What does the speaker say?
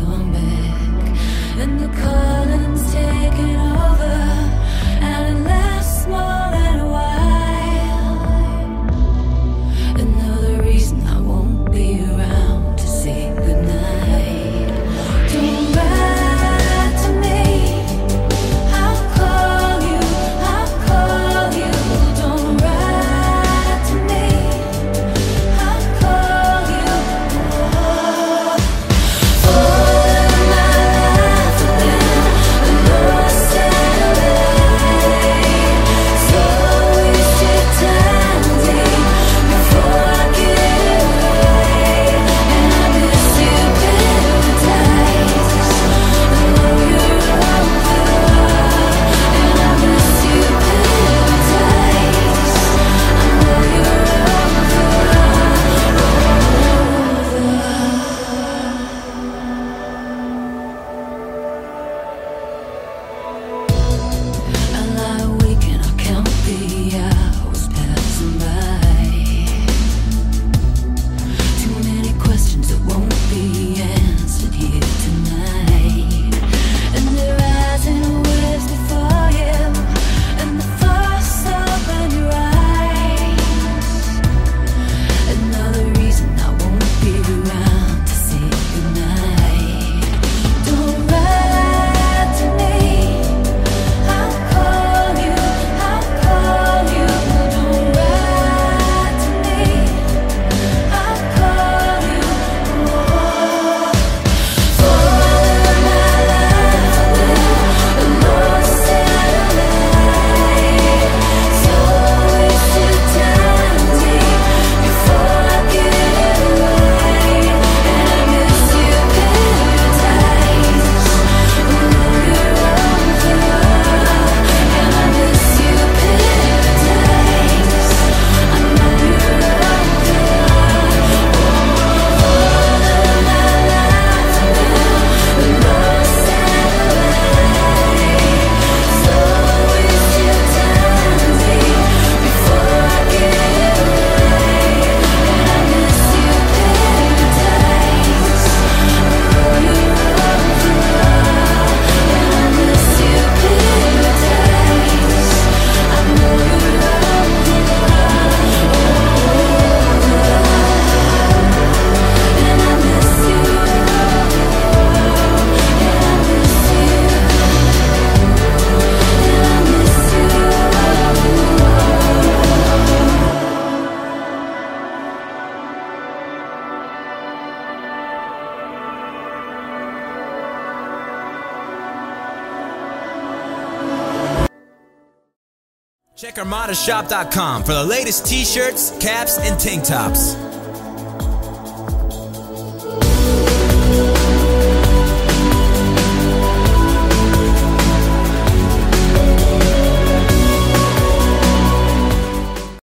come back. Check ArmadaShop.com for the latest t shirts, caps, and tank tops.